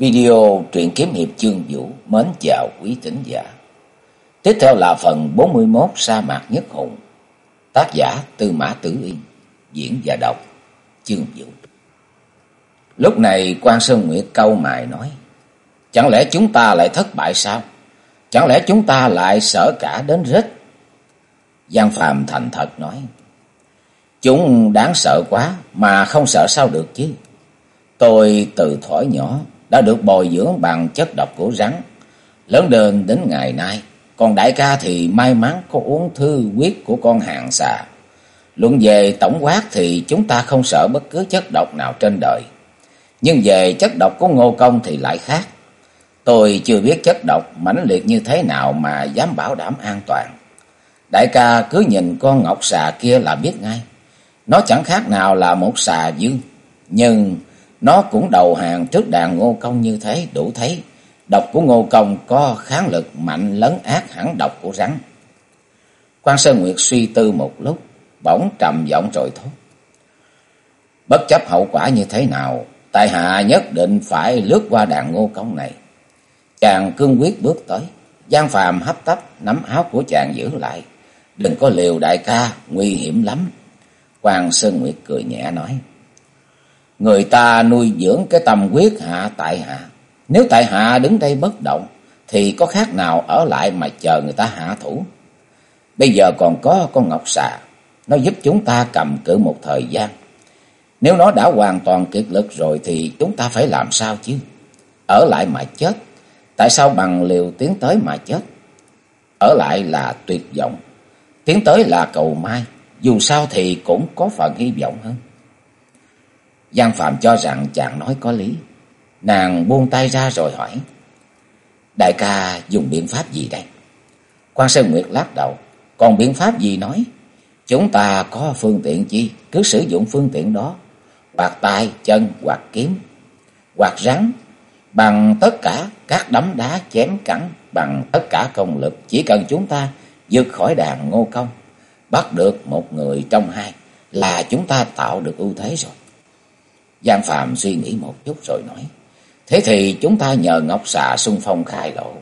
Video truyện kiếm hiệp chương vũ mến chào quý tín giả. Tiếp theo là phần 41 sa mạc nhất hùng. Tác giả Tư Mã Tử Yên, diễn và đọc chương vũ. Lúc này quan Sơn Nguyệt câu mài nói, chẳng lẽ chúng ta lại thất bại sao? Chẳng lẽ chúng ta lại sợ cả đến rết? Giang Phàm thành thật nói, chúng đáng sợ quá mà không sợ sao được chứ. Tôi từ thỏi nhỏ đã được bồi dưỡng bằng chất độc của rắn. Lớn đến đến ngày nay, còn đại ca thì may mắn có uống thư huyết của con hàng xà. Luận về tổng quát thì chúng ta không sợ bất cứ chất độc nào trên đời. Nhưng về chất độc của Ngô Công thì lại khác. Tôi chưa biết chất độc mãnh liệt như thế nào mà dám bảo đảm an toàn. Đại ca cứ nhìn con ngọc xà kia là biết ngay. Nó chẳng khác nào là một xà dương. Nhưng nó cũng đầu hàng trước đàn ngô công như thế đủ thấy. Độc của ngô công có kháng lực mạnh lấn ác hẳn độc của rắn. Quan Sơn Nguyệt suy tư một lúc, bỗng trầm giọng rồi thốt. Bất chấp hậu quả như thế nào, tại hạ nhất định phải lướt qua đàn ngô công này. Chàng cương quyết bước tới, Giang Phàm hấp tấp nắm áo của chàng giữ lại. Đừng có liều đại ca, nguy hiểm lắm. Quan Sơn Nguyệt cười nhẹ nói. Người ta nuôi dưỡng cái tâm quyết hạ tại hạ. Nếu tại hạ đứng đây bất động, thì có khác nào ở lại mà chờ người ta hạ thủ. Bây giờ còn có con ngọc xà, nó giúp chúng ta cầm cự một thời gian. Nếu nó đã hoàn toàn kiệt lực rồi thì chúng ta phải làm sao chứ? Ở lại mà chết. Tại sao bằng liều tiến tới mà chết? Ở lại là tuyệt vọng. Tiến tới là cầu mai. Dù sao thì cũng có phần hy vọng hơn. Giang Phạm cho rằng chàng nói có lý. Nàng buông tay ra rồi hỏi. Đại ca dùng biện pháp gì đây? Quan Sơn Nguyệt lắc đầu. Còn biện pháp gì nói? Chúng ta có phương tiện chi? Cứ sử dụng phương tiện đó. Hoặc tay, chân, hoặc kiếm, hoặc rắn. Bằng tất cả các đấm đá chém cắn. Bằng tất cả công lực. Chỉ cần chúng ta vượt khỏi đàn ngô công. Bắt được một người trong hai. Là chúng ta tạo được ưu thế rồi. Giang Phạm suy nghĩ một chút rồi nói. Thế thì chúng ta nhờ Ngọc Xà xung phong khai lộ.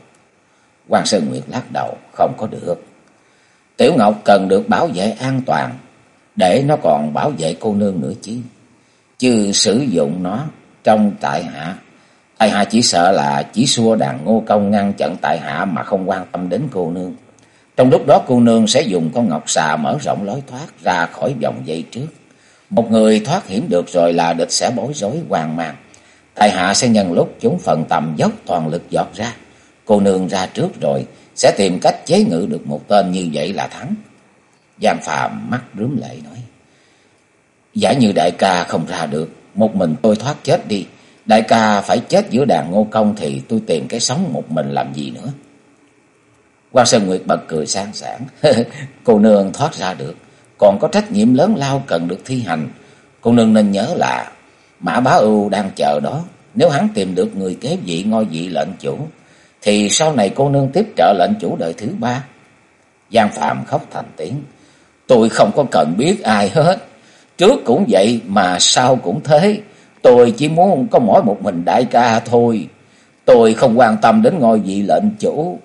Quan Sơn Nguyệt lắc đầu, không có được. Tiểu Ngọc cần được bảo vệ an toàn, để nó còn bảo vệ cô nương nữa chứ. Chứ sử dụng nó trong tại hạ. Tại hạ chỉ sợ là chỉ xua đàn ngô công ngăn chặn tại hạ mà không quan tâm đến cô nương. Trong lúc đó cô nương sẽ dùng con ngọc xà mở rộng lối thoát ra khỏi vòng dây trước. Một người thoát hiểm được rồi là địch sẽ bối rối hoang mang. Tại hạ sẽ nhân lúc chúng phần tầm dốc toàn lực dọt ra. Cô nương ra trước rồi sẽ tìm cách chế ngự được một tên như vậy là thắng. Giang Phàm mắt rướm lệ nói. Giả như đại ca không ra được, một mình tôi thoát chết đi. Đại ca phải chết giữa đàn ngô công thì tôi tìm cái sống một mình làm gì nữa. Quan Sơn Nguyệt bật cười sang sảng. cô nương thoát ra được còn có trách nhiệm lớn lao cần được thi hành. Cô nương nên nhớ là Mã Bá Ưu đang chờ đó. Nếu hắn tìm được người kế vị ngôi vị lệnh chủ, thì sau này cô nương tiếp trợ lệnh chủ đời thứ ba. Giang Phạm khóc thành tiếng. Tôi không có cần biết ai hết. Trước cũng vậy mà sau cũng thế. Tôi chỉ muốn có mỗi một mình đại ca thôi. Tôi không quan tâm đến ngôi vị lệnh chủ.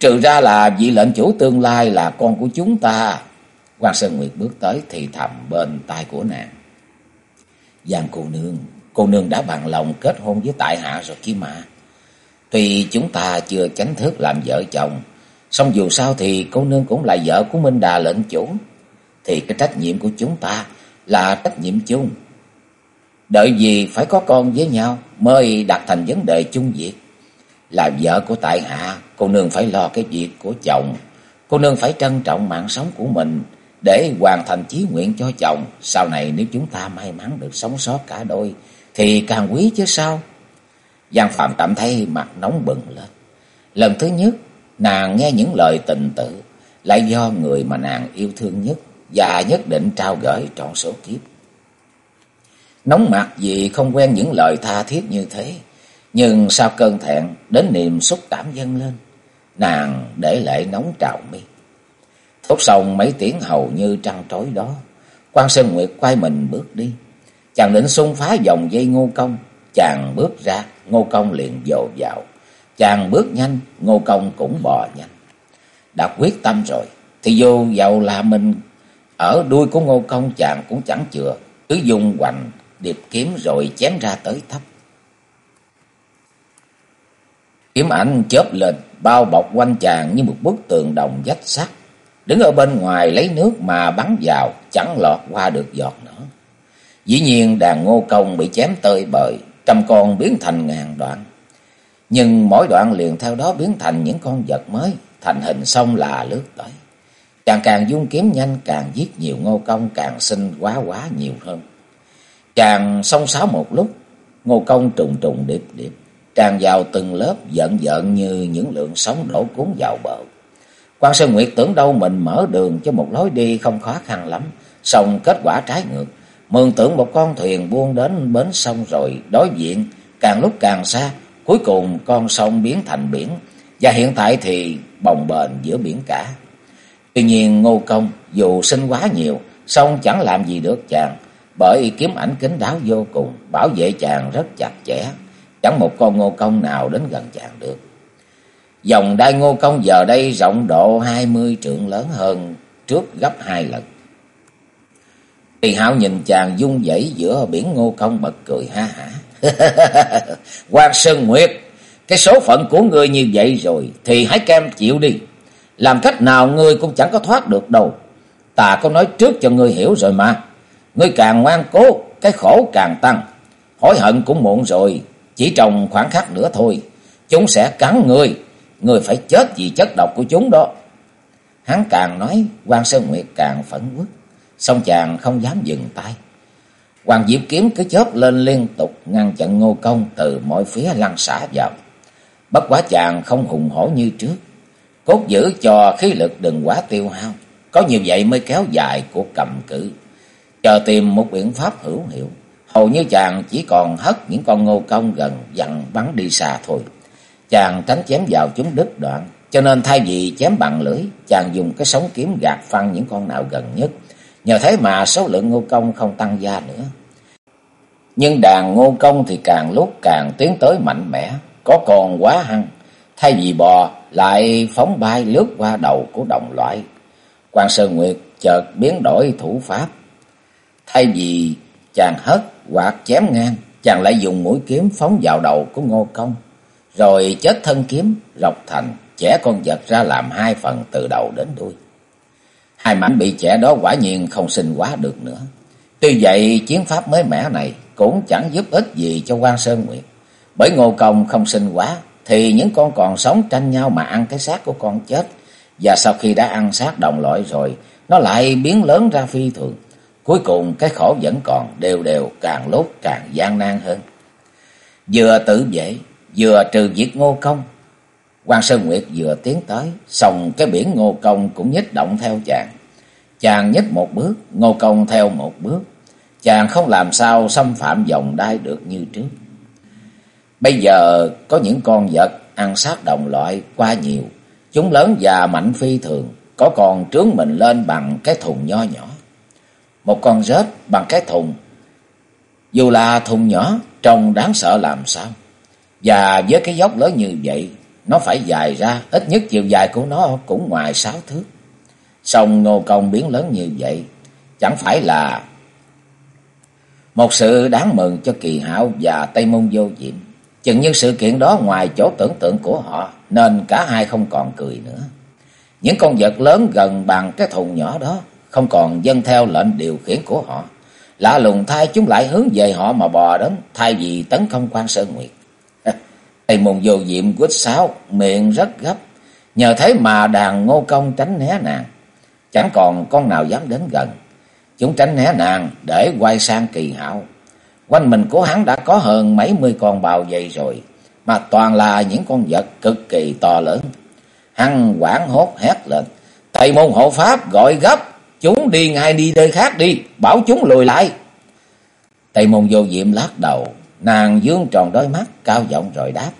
Trừ ra là vị lệnh chủ tương lai là con của chúng ta. Quan Sơn Nguyệt bước tới thì thầm bên tai của nàng. Giang cô nương, cô nương đã bằng lòng kết hôn với tại hạ rồi kia mà. Tuy chúng ta chưa chánh thức làm vợ chồng, song dù sao thì cô nương cũng là vợ của Minh Đà lệnh chủ. Thì cái trách nhiệm của chúng ta là trách nhiệm chung. Đợi gì phải có con với nhau mới đặt thành vấn đề chung việc. Là vợ của tại hạ, cô nương phải lo cái việc của chồng. Cô nương phải trân trọng mạng sống của mình để hoàn thành chí nguyện cho chồng. Sau này nếu chúng ta may mắn được sống sót cả đôi, thì càng quý chứ sao? Giang Phạm cảm thấy mặt nóng bừng lên. Lần thứ nhất, nàng nghe những lời tình tự, lại do người mà nàng yêu thương nhất và nhất định trao gửi trọn số kiếp. Nóng mặt vì không quen những lời tha thiết như thế, nhưng sau cơn thẹn đến niềm xúc cảm dâng lên, nàng để lại nóng trào mi tốt xong mấy tiếng hầu như trăng trối đó, quan Sơn Nguyệt quay mình bước đi. Chàng định xung phá dòng dây ngô công, chàng bước ra, Ngô Công liền dồ vào. Chàng bước nhanh, Ngô Công cũng bò nhanh. Đã quyết tâm rồi, thì dù dầu là mình ở đuôi của Ngô Công chàng cũng chẳng chừa, cứ dùng hoành điệp kiếm rồi chém ra tới thấp. Kiếm ảnh chớp lên, bao bọc quanh chàng như một bức tường đồng dách sắt. Đứng ở bên ngoài lấy nước mà bắn vào, chẳng lọt qua được giọt nữa. Dĩ nhiên đàn ngô công bị chém tơi bời, trăm con biến thành ngàn đoạn. Nhưng mỗi đoạn liền theo đó biến thành những con vật mới, thành hình sông là lướt tới. Chàng càng dung kiếm nhanh càng giết nhiều ngô công càng sinh quá quá nhiều hơn. Chàng song sáo một lúc, ngô công trùng trùng điệp điệp, tràn vào từng lớp giận giận như những lượng sóng đổ cuốn vào bờ. Quan Sơn Nguyệt tưởng đâu mình mở đường cho một lối đi không khó khăn lắm, xong kết quả trái ngược. Mường tưởng một con thuyền buông đến bến sông rồi đối diện, càng lúc càng xa, cuối cùng con sông biến thành biển, và hiện tại thì bồng bềnh giữa biển cả. Tuy nhiên Ngô Công dù sinh quá nhiều, song chẳng làm gì được chàng, bởi kiếm ảnh kính đáo vô cùng, bảo vệ chàng rất chặt chẽ, chẳng một con Ngô Công nào đến gần chàng được. Dòng đai Ngô Công giờ đây rộng độ hai mươi trượng lớn hơn trước gấp hai lần. Tỳ Hạo nhìn chàng dung dãy giữa biển Ngô Công bật cười ha hả. Quan Sơn Nguyệt, cái số phận của ngươi như vậy rồi thì hãy kem chịu đi. Làm cách nào ngươi cũng chẳng có thoát được đâu. Ta có nói trước cho ngươi hiểu rồi mà. Ngươi càng ngoan cố, cái khổ càng tăng. Hối hận cũng muộn rồi, chỉ trong khoảng khắc nữa thôi. Chúng sẽ cắn ngươi, người phải chết vì chất độc của chúng đó. Hắn càng nói, quan Sơn Nguyệt càng phẫn quốc. Xong chàng không dám dừng tay. Hoàng Diệp Kiếm cứ chớp lên liên tục ngăn chặn ngô công từ mọi phía lăn xả vào. Bất quá chàng không hùng hổ như trước. Cốt giữ cho khí lực đừng quá tiêu hao. Có như vậy mới kéo dài của cầm cự. Chờ tìm một biện pháp hữu hiệu. Hầu như chàng chỉ còn hất những con ngô công gần dặn bắn đi xa thôi. Chàng tránh chém vào chúng đứt đoạn. Cho nên thay vì chém bằng lưỡi, chàng dùng cái sống kiếm gạt phăng những con nào gần nhất. Nhờ thế mà số lượng ngô công không tăng gia nữa. Nhưng đàn ngô công thì càng lúc càng tiến tới mạnh mẽ, có còn quá hăng. Thay vì bò, lại phóng bay lướt qua đầu của đồng loại. Quan Sơn Nguyệt chợt biến đổi thủ pháp. Thay vì chàng hất hoặc chém ngang, chàng lại dùng mũi kiếm phóng vào đầu của Ngô Công, rồi chết thân kiếm rọc thành, chẻ con vật ra làm hai phần từ đầu đến đuôi. Hai mảnh bị chẻ đó quả nhiên không sinh quá được nữa. Tuy vậy chiến pháp mới mẻ này cũng chẳng giúp ích gì cho quan Sơn Nguyệt. Bởi Ngô Công không sinh quá thì những con còn sống tranh nhau mà ăn cái xác của con chết. Và sau khi đã ăn xác đồng loại rồi, nó lại biến lớn ra phi thường. Cuối cùng cái khổ vẫn còn đều đều càng lúc càng gian nan hơn. Vừa tự vệ, vừa trừ diệt ngô công. quan Sơn Nguyệt vừa tiến tới, xong cái biển ngô công cũng nhích động theo chàng. Chàng nhích một bước, ngô công theo một bước. Chàng không làm sao xâm phạm vòng đai được như trước. Bây giờ có những con vật ăn sát đồng loại qua nhiều. Chúng lớn và mạnh phi thường, có còn trướng mình lên bằng cái thùng nho nhỏ. Một con rết bằng cái thùng, dù là thùng nhỏ, trông đáng sợ làm sao. Và với cái dốc lớn như vậy, nó phải dài ra, ít nhất chiều dài của nó cũng ngoài sáu thước. Xong ngô công biến lớn như vậy, chẳng phải là một sự đáng mừng cho kỳ hảo và Tây Môn vô diệm. Chừng như sự kiện đó ngoài chỗ tưởng tượng của họ, nên cả hai không còn cười nữa. Những con vật lớn gần bằng cái thùng nhỏ đó, không còn dân theo lệnh điều khiển của họ. Lạ lùng thay chúng lại hướng về họ mà bò đến, thay vì tấn công quan Sơn Nguyệt. Tây môn vô diệm quýt sáo, miệng rất gấp. Nhờ thế mà đàn ngô công tránh né nàng. Chẳng còn con nào dám đến gần. Chúng tránh né nàng để quay sang kỳ hạo. Quanh mình của hắn đã có hơn mấy mươi con bào dày rồi, mà toàn là những con vật cực kỳ to lớn. Hắn quảng hốt hét lên, thầy môn hộ pháp gọi gấp, chúng đi ngay đi nơi khác đi, bảo chúng lùi lại. Tây môn vô diệm lắc đầu, nàng dương tròn đôi mắt, cao giọng rồi đáp.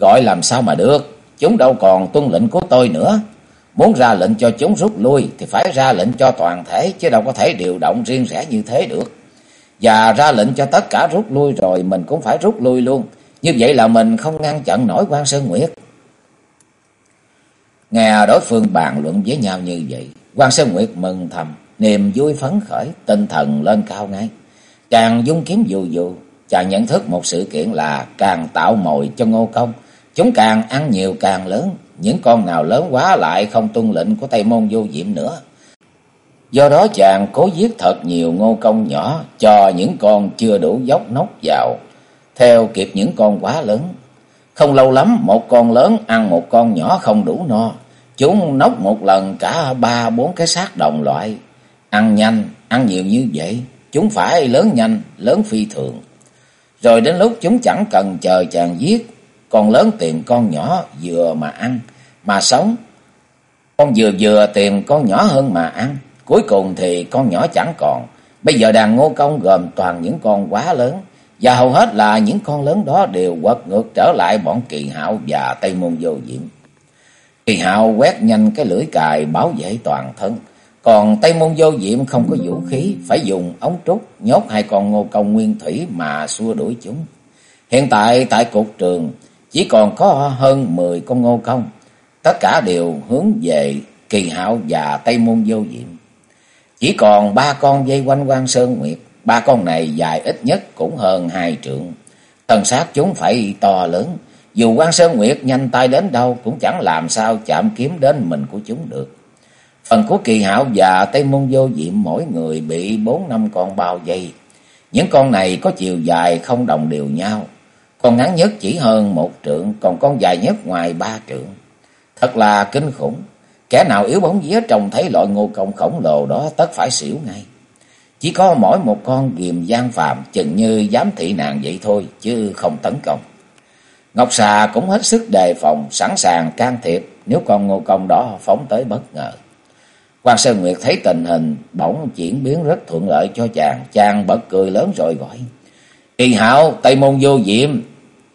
Gọi làm sao mà được, chúng đâu còn tuân lệnh của tôi nữa. Muốn ra lệnh cho chúng rút lui thì phải ra lệnh cho toàn thể, chứ đâu có thể điều động riêng rẽ như thế được. và ra lệnh cho tất cả rút lui rồi mình cũng phải rút lui luôn. Như vậy là mình không ngăn chặn nổi quan Sơn Nguyệt. Nghe đối phương bàn luận với nhau như vậy, quan Sơn Nguyệt mừng thầm, niềm vui phấn khởi, tinh thần lên cao ngay. Chàng dung kiếm dù dù, chàng nhận thức một sự kiện là càng tạo mồi cho ngô công, chúng càng ăn nhiều càng lớn, những con nào lớn quá lại không tuân lệnh của Tây Môn vô diệm nữa. Do đó chàng cố giết thật nhiều ngô công nhỏ cho những con chưa đủ dốc nốc vào, theo kịp những con quá lớn. Không lâu lắm một con lớn ăn một con nhỏ không đủ no, chúng nốc một lần cả ba bốn cái xác đồng loại. Ăn nhanh, ăn nhiều như vậy, chúng phải lớn nhanh, lớn phi thường. Rồi đến lúc chúng chẳng cần chờ chàng giết, con lớn tìm con nhỏ vừa mà ăn, mà sống. Con vừa vừa tìm con nhỏ hơn mà ăn. Cuối cùng thì con nhỏ chẳng còn. Bây giờ đàn ngô công gồm toàn những con quá lớn. Và hầu hết là những con lớn đó đều quật ngược trở lại bọn kỳ hạo và Tây Môn Vô Diện. Kỳ hạo quét nhanh cái lưỡi cài bảo vệ toàn thân. Còn Tây Môn Vô Diệm không có vũ khí, phải dùng ống trúc nhốt hai con ngô công nguyên thủy mà xua đuổi chúng. Hiện tại tại cục trường chỉ còn có hơn 10 con ngô công. Tất cả đều hướng về kỳ hạo và Tây Môn Vô Diệm. Chỉ còn ba con dây quanh quan Sơn Nguyệt. Ba con này dài ít nhất cũng hơn hai trượng. tần sát chúng phải to lớn. Dù quan Sơn Nguyệt nhanh tay đến đâu cũng chẳng làm sao chạm kiếm đến mình của chúng được. Phần của kỳ hạo và Tây Môn Vô Diệm mỗi người bị bốn năm con bao dây. Những con này có chiều dài không đồng đều nhau. Con ngắn nhất chỉ hơn một trượng, còn con dài nhất ngoài ba trượng. Thật là kinh khủng. Kẻ nào yếu bóng vía trông thấy loại ngô công khổng lồ đó tất phải xỉu ngay. Chỉ có mỗi một con ghiềm gian phàm chừng như dám thị nạn vậy thôi, chứ không tấn công. Ngọc Xà cũng hết sức đề phòng, sẵn sàng can thiệp nếu con ngô công đó phóng tới bất ngờ. Quan Sơn Nguyệt thấy tình hình bỗng chuyển biến rất thuận lợi cho chàng, chàng bật cười lớn rồi gọi. Kỳ hạo, Tây Môn vô diệm,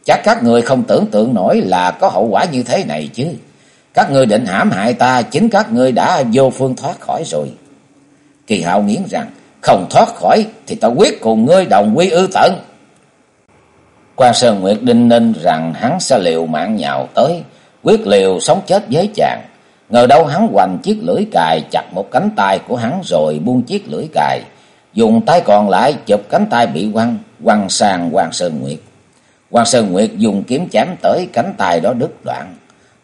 chắc các người không tưởng tượng nổi là có hậu quả như thế này chứ. Các ngươi định hãm hại ta, chính các ngươi đã vô phương thoát khỏi rồi. Kỳ hạo nghiến rằng, không thoát khỏi thì ta quyết cùng ngươi đồng quy ư tận. Quan Sơn Nguyệt đinh ninh rằng hắn sẽ liều mạng nhào tới, quyết liều sống chết với chàng. Ngờ đâu hắn hoành chiếc lưỡi cài chặt một cánh tay của hắn rồi buông chiếc lưỡi cài. Dùng tay còn lại chụp cánh tay bị quăng, quăng sang Hoàng Sơn Nguyệt. Hoàng Sơn Nguyệt dùng kiếm chém tới cánh tay đó đứt đoạn.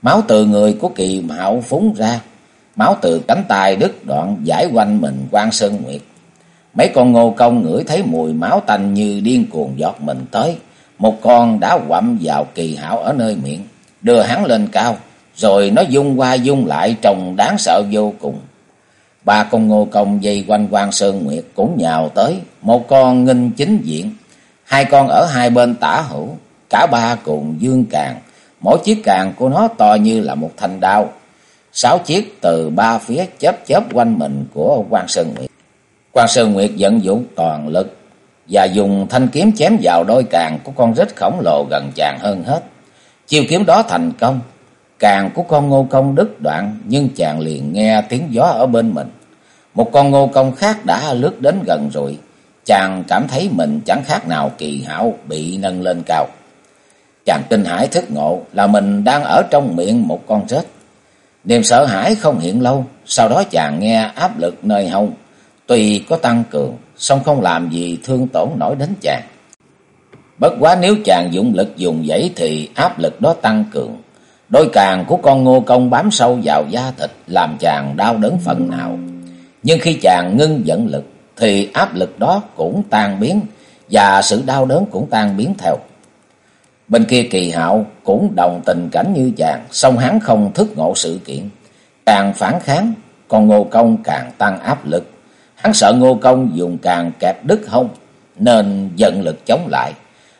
Máu từ người của kỳ mạo phúng ra. Máu từ cánh tay đứt đoạn giải quanh mình Hoàng Sơn Nguyệt. Mấy con ngô công ngửi thấy mùi máu tanh như điên cuồng giọt mình tới. Một con đã quặm vào kỳ hảo ở nơi miệng. Đưa hắn lên cao. Rồi nó dung qua dung lại, trông đáng sợ vô cùng. Ba con ngô công dây quanh quan Sơn Nguyệt cũng nhào tới. Một con nghinh chính diện. Hai con ở hai bên tả hữu. Cả ba cùng dương càng Mỗi chiếc càng của nó to như là một thanh đao. Sáu chiếc từ ba phía chớp chớp quanh mình của quan Sơn Nguyệt. quan Sơn Nguyệt vận dụng toàn lực và dùng thanh kiếm chém vào đôi càng của con rít khổng lồ gần chàng hơn hết. Chiêu kiếm đó thành công. Càng của con ngô công đứt đoạn nhưng chàng liền nghe tiếng gió ở bên mình. Một con ngô công khác đã lướt đến gần rồi. Chàng cảm thấy mình chẳng khác nào kỳ hảo bị nâng lên cao. Chàng kinh hãi thức ngộ là mình đang ở trong miệng một con rết. Niềm sợ hãi không hiện lâu, sau đó chàng nghe áp lực nơi hông. Tuy có tăng cường, song không làm gì thương tổn nổi đến chàng. Bất quá nếu chàng dụng lực dùng dãy thì áp lực đó tăng cường. Đôi càng của con ngô công bám sâu vào da thịt làm chàng đau đớn phần nào. Nhưng khi chàng ngưng dẫn lực thì áp lực đó cũng tan biến và sự đau đớn cũng tan biến theo. Bên kia kỳ hạo cũng đồng tình cảnh như chàng, song hắn không thức ngộ sự kiện. Càng phản kháng, còn ngô công càng tăng áp lực. Hắn sợ ngô công dùng càng kẹp đứt hông, nên giận lực chống lại.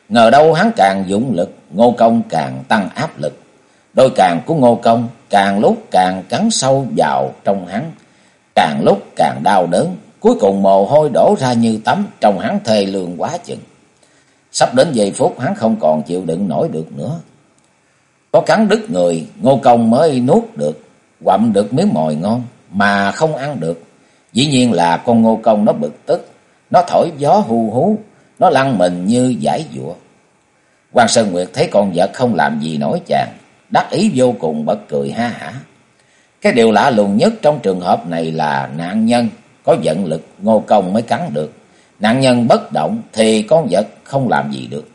Ngờ đâu hắn càng dụng lực, ngô công càng tăng áp lực. Đôi càng của ngô công càng lúc càng cắn sâu vào trong hắn, càng lúc càng đau đớn. Cuối cùng mồ hôi đổ ra như tắm, trong hắn thê lương quá chừng. Sắp đến giây phút hắn không còn chịu đựng nổi được nữa. Có cắn đứt người, ngô công mới nuốt được, quặm được miếng mồi ngon, mà không ăn được. Dĩ nhiên là con ngô công nó bực tức, nó thổi gió hù hú, nó lăn mình như giải dụa. Quan Sơn Nguyệt thấy con vợ không làm gì nổi chàng, đắc ý vô cùng bật cười ha hả. Cái điều lạ lùng nhất trong trường hợp này là nạn nhân có vận lực ngô công mới cắn được. Nạn nhân bất động thì con vật không làm gì được.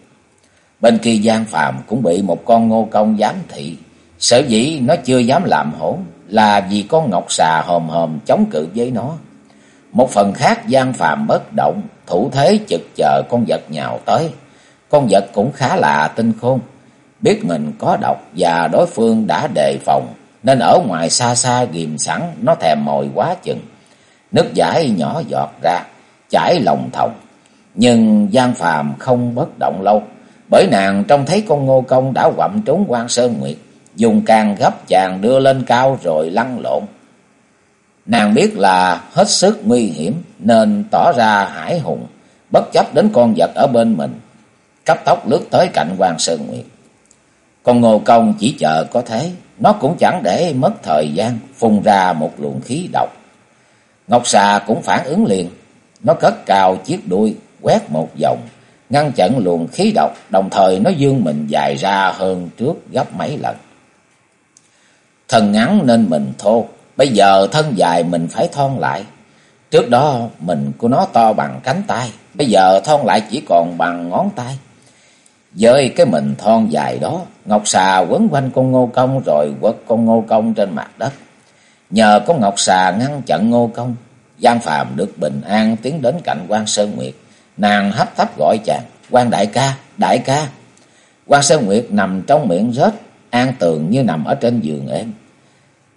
Bên kia gian Phàm cũng bị một con ngô công giám thị. Sở dĩ nó chưa dám làm hỗn là vì con ngọc xà hòm hòm chống cự với nó. Một phần khác gian Phàm bất động, thủ thế chực chờ con vật nhào tới. Con vật cũng khá là tinh khôn, biết mình có độc và đối phương đã đề phòng, nên ở ngoài xa xa ghìm sẵn, nó thèm mồi quá chừng. Nước giải nhỏ giọt ra, chảy lòng thòng. Nhưng Giang Phàm không bất động lâu, bởi nàng trông thấy con ngô công đã quặm trốn quan Sơn Nguyệt, dùng càng gấp chàng đưa lên cao rồi lăn lộn. Nàng biết là hết sức nguy hiểm nên tỏ ra hải hùng, bất chấp đến con vật ở bên mình, cấp tốc lướt tới cạnh quan Sơn Nguyệt. Con ngô công chỉ chờ có thế, nó cũng chẳng để mất thời gian phun ra một luồng khí độc. Ngọc xà cũng phản ứng liền, nó cất cao chiếc đuôi, quét một vòng, ngăn chặn luồng khí độc, đồng thời nó dương mình dài ra hơn trước gấp mấy lần. Thân ngắn nên mình thô, bây giờ thân dài mình phải thon lại. Trước đó mình của nó to bằng cánh tay, bây giờ thon lại chỉ còn bằng ngón tay. Với cái mình thon dài đó, Ngọc xà quấn quanh con ngô công rồi quất con ngô công trên mặt đất. Nhờ có Ngọc xà ngăn chặn ngô công, Giang Phàm được bình an tiến đến cạnh quan Sơn Nguyệt. Nàng hấp tấp gọi chàng, quan đại ca, đại ca. quan Sơn Nguyệt nằm trong miệng rết, an tường như nằm ở trên giường êm.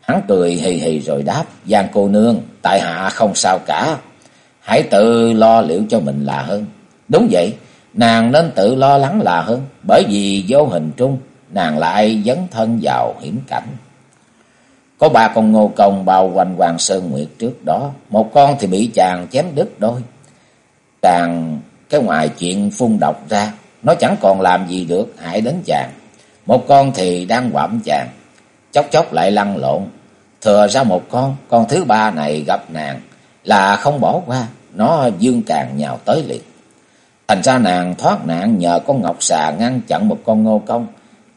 Hắn cười hì hì rồi đáp, Giang cô nương, tại hạ không sao cả. Hãy tự lo liệu cho mình là hơn. Đúng vậy, nàng nên tự lo lắng là hơn, bởi vì vô hình trung, nàng lại dấn thân vào hiểm cảnh. Có ba con ngô công bao quanh Hoàng Sơn Nguyệt trước đó, một con thì bị chàng chém đứt đôi. Chàng, cái ngoài chuyện phun độc ra, nó chẳng còn làm gì được hại đến chàng. Một con thì đang quặm chàng, chốc chốc lại lăn lộn. Thừa ra một con, con thứ ba này gặp nàng là không bỏ qua, nó dương càng nhào tới liền. Thành ra nàng thoát nạn nhờ con ngọc xà ngăn chặn một con ngô công.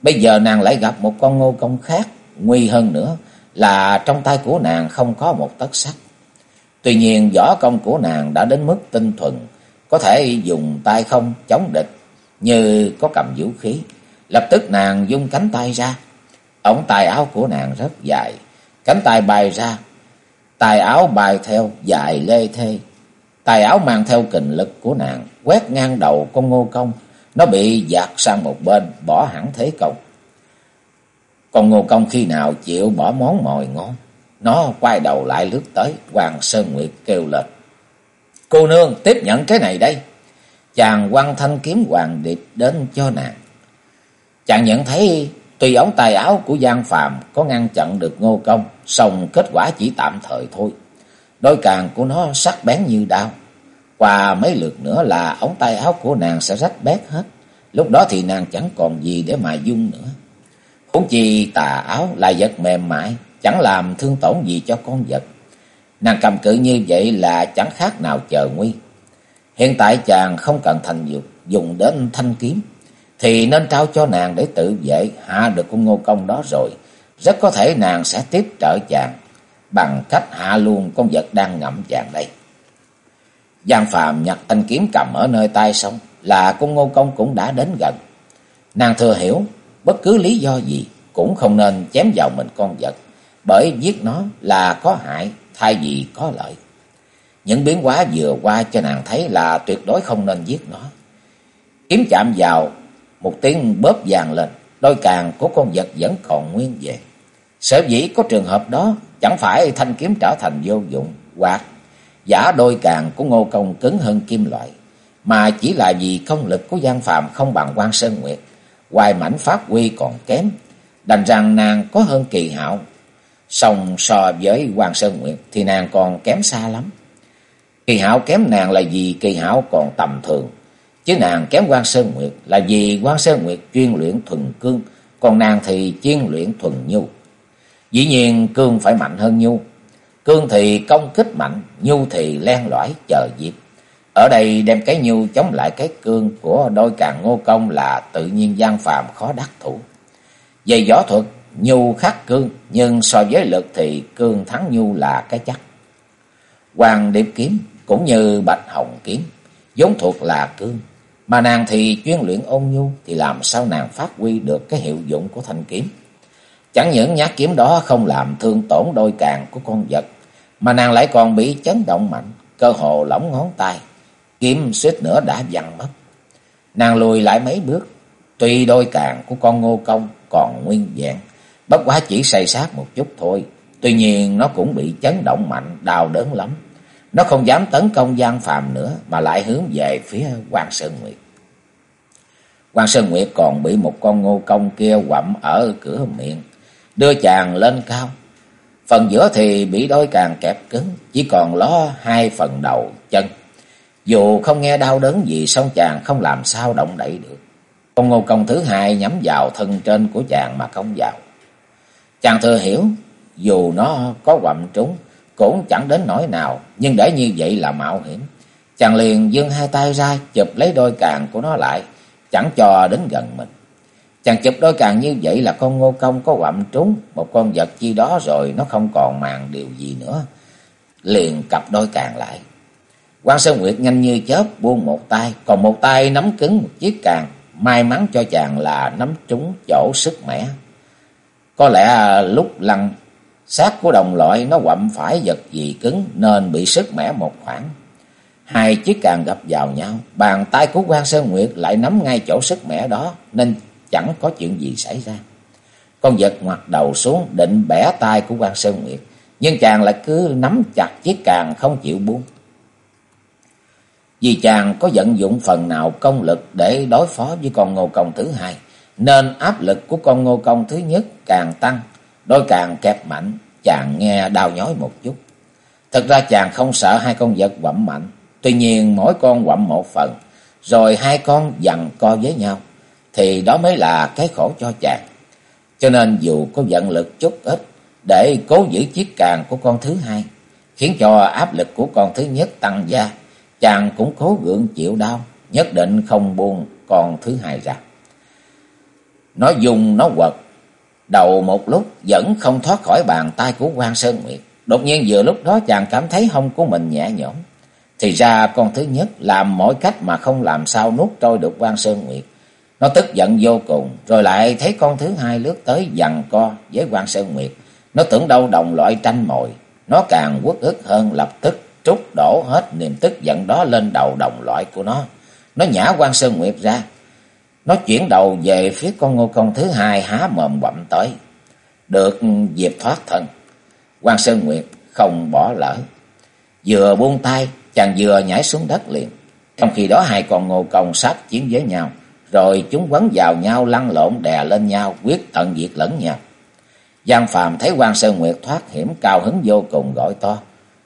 Bây giờ nàng lại gặp một con ngô công khác, nguy hơn nữa là trong tay của nàng không có một tấc sắt. Tuy nhiên võ công của nàng đã đến mức tinh thuần, có thể dùng tay không chống địch như có cầm vũ khí. Lập tức nàng dung cánh tay ra. Ống tay áo của nàng rất dài, cánh tay bay ra, tay áo bay theo dài lê thê. tài áo mang theo kình lực của nàng, quét ngang đầu con ngô công, nó bị dạt sang một bên, bỏ hẳn thế công. Còn Ngô Công khi nào chịu bỏ món mồi ngon, nó quay đầu lại lướt tới, Hoàng Sơn Nguyệt kêu lên. Cô nương tiếp nhận cái này đây. Chàng quăng thanh kiếm hoàng điệp đến cho nàng. Chàng nhận thấy tuy ống tài áo của Giang Phàm có ngăn chặn được Ngô Công, song kết quả chỉ tạm thời thôi. Đôi càng của nó sắc bén như đao. Qua mấy lượt nữa là ống tay áo của nàng sẽ rách bét hết. Lúc đó thì nàng chẳng còn gì để mà dung nữa. Huống chi tà áo là vật mềm mại, chẳng làm thương tổn gì cho con vật. Nàng cầm cự như vậy là chẳng khác nào chờ nguy. Hiện tại chàng không cần thành dục dùng đến thanh kiếm, thì nên trao cho nàng để tự vệ hạ được con ngô công đó rồi. Rất có thể nàng sẽ tiếp trợ chàng bằng cách hạ luôn con vật đang ngậm chàng đây. Giang Phàm nhặt thanh kiếm cầm ở nơi tay xong là con ngô công cũng đã đến gần. Nàng thừa hiểu bất cứ lý do gì cũng không nên chém vào mình con vật, bởi giết nó là có hại thay vì có lợi. Những biến hóa vừa qua cho nàng thấy là tuyệt đối không nên giết nó. Kiếm chạm vào, một tiếng bóp vàng lên, đôi càng của con vật vẫn còn nguyên vẹn. Sở dĩ có trường hợp đó, chẳng phải thanh kiếm trở thành vô dụng, hoặc giả đôi càng của ngô công cứng hơn kim loại, mà chỉ là vì công lực của Giang Phạm không bằng quan Sơn Nguyệt hoài mảnh phát huy còn kém, đành rằng nàng có hơn kỳ hạo. Song so với quan Sơn Nguyệt thì nàng còn kém xa lắm. Kỳ hạo kém nàng là vì kỳ hạo còn tầm thường, chứ nàng kém Quan Sơn Nguyệt là vì Quan Sơn Nguyệt chuyên luyện thuần cương, còn nàng thì chuyên luyện thuần nhu. Dĩ nhiên cương phải mạnh hơn nhu. Cương thì công kích mạnh, nhu thì len lỏi chờ dịp. Ở đây đem cái nhu chống lại cái cương của đôi càng ngô công là tự nhiên gian phàm khó đắc thủ. Về võ thuật, nhu khắc cương, nhưng so với lực thì cương thắng nhu là cái chắc. Hoàng điệp kiếm cũng như bạch hồng kiếm, vốn thuộc là cương. Mà nàng thì chuyên luyện ôn nhu thì làm sao nàng phát huy được cái hiệu dụng của thanh kiếm. Chẳng những nhát kiếm đó không làm thương tổn đôi càng của con vật, mà nàng lại còn bị chấn động mạnh, cơ hồ lỏng ngón tay, kiếm suýt nữa đã văng mất. Nàng lùi lại mấy bước, tuy đôi càng của con ngô công còn nguyên vẹn, bất quá chỉ xây sát một chút thôi, tuy nhiên nó cũng bị chấn động mạnh, đau đớn lắm. Nó không dám tấn công gian Phàm nữa mà lại hướng về phía Hoàng Sơn Nguyệt. Hoàng Sơn Nguyệt còn bị một con ngô công kia quặm ở cửa miệng, đưa chàng lên cao. Phần giữa thì bị đôi càng kẹp cứng, chỉ còn ló hai phần đầu chân. Dù không nghe đau đớn gì, song chàng không làm sao động đậy được. Con ngô công thứ hai nhắm vào thân trên của chàng mà công vào. Chàng thừa hiểu, dù nó có quặm trúng, cũng chẳng đến nỗi nào, nhưng để như vậy là mạo hiểm. Chàng liền dương hai tay ra, chụp lấy đôi càng của nó lại, chẳng cho đến gần mình. Chàng chụp đôi càng như vậy là con ngô công có quặm trúng một con vật chi đó rồi nó không còn màng điều gì nữa. Liền cặp đôi càng lại. quan Sơn Nguyệt nhanh như chớp buông một tay, còn một tay nắm cứng một chiếc càng. May mắn cho chàng là nắm trúng chỗ sức mẻ. Có lẽ à, lúc lăn xác của đồng loại nó quặm phải vật gì cứng nên bị sức mẻ một khoảng. Hai chiếc càng gặp vào nhau, bàn tay của quan Sơn Nguyệt lại nắm ngay chỗ sức mẻ đó nên chẳng có chuyện gì xảy ra. Con vật ngoặt đầu xuống định bẻ tay của quan Sơn Nguyệt, nhưng chàng lại cứ nắm chặt chiếc càng không chịu buông. Vì chàng có vận dụng phần nào công lực để đối phó với con ngô công thứ hai, nên áp lực của con ngô công thứ nhất càng tăng, đôi càng kẹp mạnh, chàng nghe đau nhói một chút. Thật ra chàng không sợ hai con vật quặm mạnh, tuy nhiên mỗi con quặm một phần, rồi hai con dằn co với nhau, thì đó mới là cái khổ cho chàng. Cho nên dù có vận lực chút ít để cố giữ chiếc càng của con thứ hai, khiến cho áp lực của con thứ nhất tăng gia, chàng cũng cố gượng chịu đau, nhất định không buông con thứ hai ra. Nó dùng nó quật, đầu một lúc vẫn không thoát khỏi bàn tay của quan Sơn Nguyệt. Đột nhiên vừa lúc đó chàng cảm thấy hông của mình nhẹ nhõm. Thì ra con thứ nhất làm mọi cách mà không làm sao nuốt trôi được quan Sơn Nguyệt. Nó tức giận vô cùng, rồi lại thấy con thứ hai lướt tới dằn co với quan Sơn Nguyệt. Nó tưởng đâu đồng loại tranh mồi, nó càng quất ức hơn lập tức trút đổ hết niềm tức giận đó lên đầu đồng loại của nó. Nó nhả quan Sơn Nguyệt ra, nó chuyển đầu về phía con ngô công thứ hai há mồm bậm tới. Được dịp thoát thân, quan Sơn Nguyệt không bỏ lỡ. Vừa buông tay, chàng vừa nhảy xuống đất liền. Trong khi đó hai con ngô công sát chiến với nhau rồi chúng quấn vào nhau lăn lộn đè lên nhau, quyết tận diệt lẫn nhau. Giang Phàm thấy quan Sơn Nguyệt thoát hiểm cao hứng vô cùng gọi to.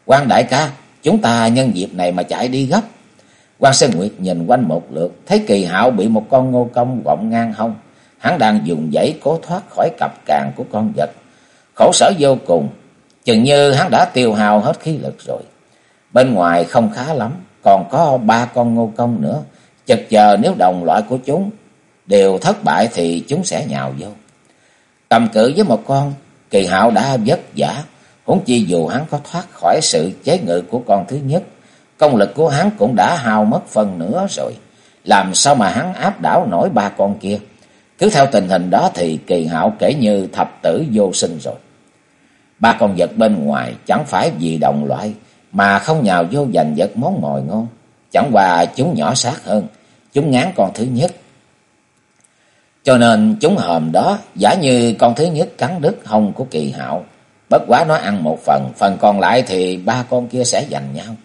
quan đại ca, chúng ta nhân dịp này mà chạy đi gấp. quan Sơn Nguyệt nhìn quanh một lượt, thấy kỳ hạo bị một con ngô công vọng ngang hông. Hắn đang dùng giấy cố thoát khỏi cặp càng của con vật. Khổ sở vô cùng, chừng như hắn đã tiêu hao hết khí lực rồi. Bên ngoài không khá lắm, còn có ba con ngô công nữa Chật chờ nếu đồng loại của chúng đều thất bại thì chúng sẽ nhào vô. Cầm cự với một con, kỳ hạo đã vất vả, huống chi dù hắn có thoát khỏi sự chế ngự của con thứ nhất, công lực của hắn cũng đã hao mất phần nữa rồi. Làm sao mà hắn áp đảo nổi ba con kia? Cứ theo tình hình đó thì kỳ hạo kể như thập tử vô sinh rồi. Ba con vật bên ngoài chẳng phải vì đồng loại mà không nhào vô giành vật món mồi ngon. Chẳng qua chúng nhỏ sát hơn, chúng ngán con thứ nhất. Cho nên chúng hòm đó giả như con thứ nhất cắn đứt hông của kỳ hạo. Bất quá nó ăn một phần, phần còn lại thì ba con kia sẽ giành nhau.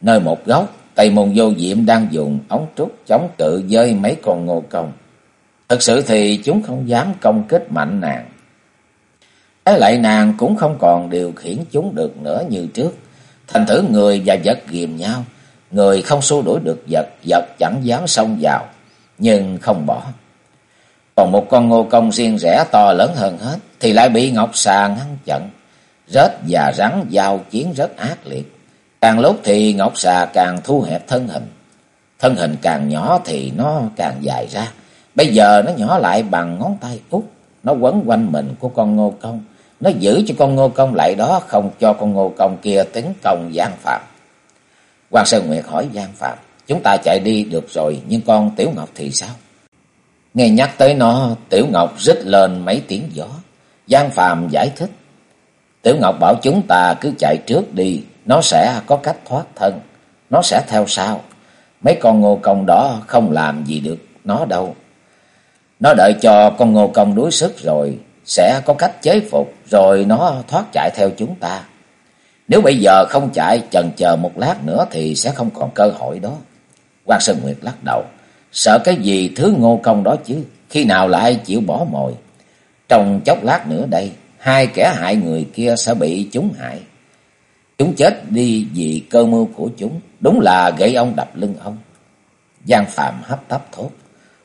Nơi một góc, Tây Môn Vô Diệm đang dùng ống trúc chống cự với mấy con ngô công. Thực sự thì chúng không dám công kích mạnh nàng. Cái lại nàng cũng không còn điều khiển chúng được nữa như trước. Thành thử người và vật ghìm nhau, Người không xua đuổi được vật, vật chẳng dám xông vào, nhưng không bỏ. Còn một con ngô công riêng rẽ to lớn hơn hết, thì lại bị Ngọc Xà ngăn chặn. Rết và rắn giao chiến rất ác liệt. Càng lúc thì ngọc xà càng thu hẹp thân hình. Thân hình càng nhỏ thì nó càng dài ra. Bây giờ nó nhỏ lại bằng ngón tay út. Nó quấn quanh mình của con ngô công. Nó giữ cho con ngô công lại đó không cho con ngô công kia tấn công gian Phạm. Quan Sơn Nguyệt hỏi Giang Phạm. Chúng ta chạy đi được rồi nhưng con Tiểu Ngọc thì sao? Nghe nhắc tới nó Tiểu Ngọc rít lên mấy tiếng gió. Giang Phạm giải thích. Tiểu Ngọc bảo chúng ta cứ chạy trước đi. Nó sẽ có cách thoát thân. Nó sẽ theo sau. Mấy con ngô công đó không làm gì được nó đâu. Nó đợi cho con ngô công đuối sức rồi, sẽ có cách chế phục, rồi nó thoát chạy theo chúng ta. Nếu bây giờ không chạy, chần chờ một lát nữa thì sẽ không còn cơ hội đó. Quan Sơn Nguyệt lắc đầu, sợ cái gì thứ ngô công đó chứ, khi nào lại chịu bỏ mồi. Trong chốc lát nữa đây, hai kẻ hại người kia sẽ bị chúng hại. Chúng chết đi vì cơ mưu của chúng, đúng là gây ông đập lưng ông. Giang Phạm hấp tấp thốt.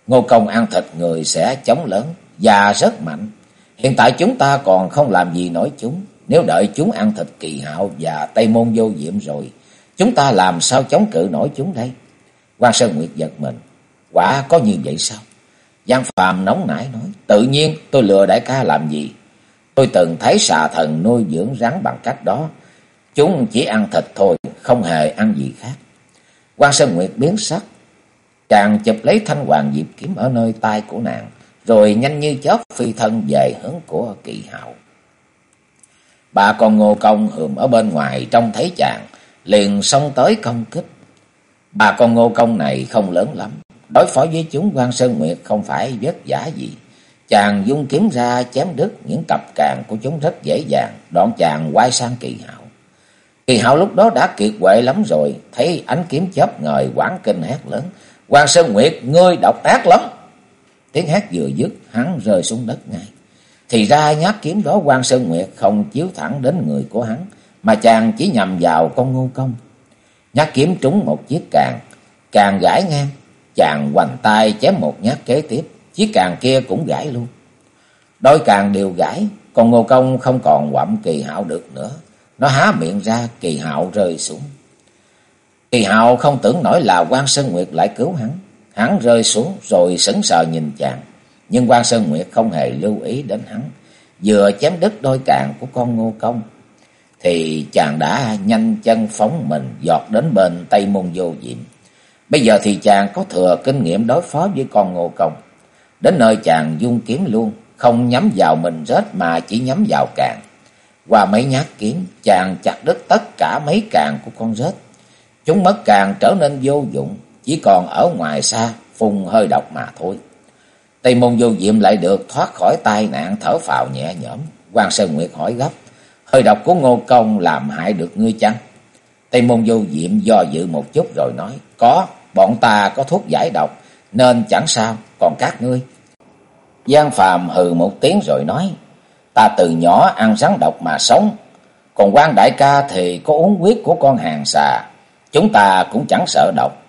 Ngô Công ăn thịt người sẽ chống lớn và rất mạnh. Hiện tại chúng ta còn không làm gì nổi chúng. Nếu đợi chúng ăn thịt kỳ hạo và Tây Môn vô diệm rồi, chúng ta làm sao chống cự nổi chúng đây? Quan Sơn Nguyệt giật mình. Quả có như vậy sao? Giang Phàm nóng nảy nói. Tự nhiên tôi lừa đại ca làm gì? Tôi từng thấy xà thần nuôi dưỡng rắn bằng cách đó. Chúng chỉ ăn thịt thôi, không hề ăn gì khác. Quan Sơn Nguyệt biến sắc, Chàng chụp lấy thanh hoàng diệp kiếm ở nơi tay của nàng, rồi nhanh như chớp phi thân về hướng của kỳ hạo. Bà con ngô công hườm ở bên ngoài trông thấy chàng, liền xông tới công kích. Bà con ngô công này không lớn lắm, đối phó với chúng quan Sơn Nguyệt không phải vất vả gì. Chàng dung kiếm ra chém đứt những cặp càng của chúng rất dễ dàng, đoạn chàng quay sang kỳ hạo. Kỳ hạo lúc đó đã kiệt quệ lắm rồi, thấy ánh kiếm chớp ngời quảng kinh hét lớn. Quan Sơn Nguyệt, ngươi độc ác lắm. Tiếng hát vừa dứt, hắn rơi xuống đất ngay. Thì ra nhát kiếm đó quan Sơn Nguyệt không chiếu thẳng đến người của hắn, mà chàng chỉ nhằm vào con ngô công. Nhát kiếm trúng một chiếc càng, càng gãi ngang, chàng hoành tay chém một nhát kế tiếp, chiếc càng kia cũng gãi luôn. Đôi càng đều gãi, còn ngô công không còn quậm kỳ hạo được nữa. Nó há miệng ra, kỳ hạo rơi xuống. Kỳ hạo không tưởng nổi là quan Sơn Nguyệt lại cứu hắn. Hắn rơi xuống rồi sững sờ nhìn chàng. Nhưng quan Sơn Nguyệt không hề lưu ý đến hắn. Vừa chém đứt đôi càng của con ngô công. Thì chàng đã nhanh chân phóng mình giọt đến bên Tây Môn Vô Diệm. Bây giờ thì chàng có thừa kinh nghiệm đối phó với con ngô công. Đến nơi chàng dung kiếm luôn. Không nhắm vào mình rết mà chỉ nhắm vào càng. Qua mấy nhát kiếm chàng chặt đứt tất cả mấy càng của con rết Chúng mất càng trở nên vô dụng, chỉ còn ở ngoài xa phun hơi độc mà thôi. Tây môn vô diệm lại được thoát khỏi tai nạn thở phào nhẹ nhõm. quan Sơn Nguyệt hỏi gấp, hơi độc của ngô công làm hại được ngươi chăng? Tây môn vô diệm do dự một chút rồi nói, có, bọn ta có thuốc giải độc, nên chẳng sao, còn các ngươi. Giang Phàm hừ một tiếng rồi nói, ta từ nhỏ ăn rắn độc mà sống, còn quan đại ca thì có uống huyết của con hàng xà, Chúng ta cũng chẳng sợ độc.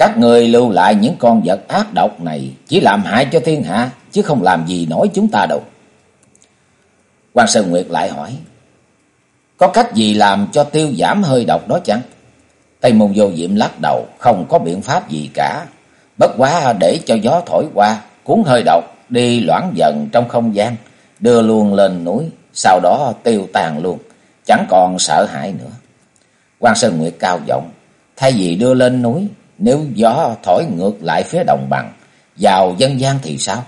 Các người lưu lại những con vật ác độc này chỉ làm hại cho thiên hạ, chứ không làm gì nổi chúng ta đâu. Quan Sơn Nguyệt lại hỏi, có cách gì làm cho tiêu giảm hơi độc đó chăng? Tây Môn Vô Diệm lắc đầu, không có biện pháp gì cả. Bất quá để cho gió thổi qua, cuốn hơi độc, đi loãng dần trong không gian, đưa luôn lên núi, sau đó tiêu tàn luôn, chẳng còn sợ hãi nữa. Quan Sơn Nguyệt cao giọng, Thay vì đưa lên núi, nếu gió thổi ngược lại phía đồng bằng, vào dân gian thì sao?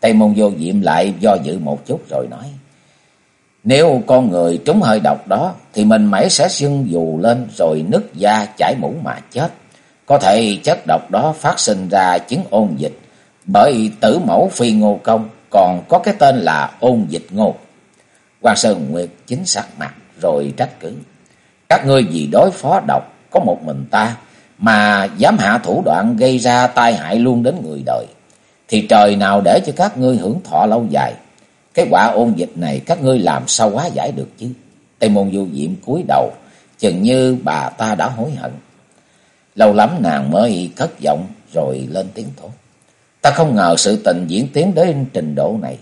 Tây môn vô diệm lại do dự một chút rồi nói. Nếu con người trúng hơi độc đó, thì mình mãi sẽ sưng dù lên rồi nứt da chảy mũ mà chết. Có thể chất độc đó phát sinh ra chứng ôn dịch, bởi tử mẫu phi ngô công còn có cái tên là ôn dịch ngô. Quan Sơn Nguyệt chính sắc mặt rồi trách cứ. Các ngươi vì đối phó độc có một mình ta mà dám hạ thủ đoạn gây ra tai hại luôn đến người đời, thì trời nào để cho các ngươi hưởng thọ lâu dài. Cái quả ôn dịch này các ngươi làm sao quá giải được chứ? Tây môn du diệm cúi đầu, chừng như bà ta đã hối hận. Lâu lắm nàng mới cất giọng rồi lên tiếng thốt. Ta không ngờ sự tình diễn tiến đến trình độ này.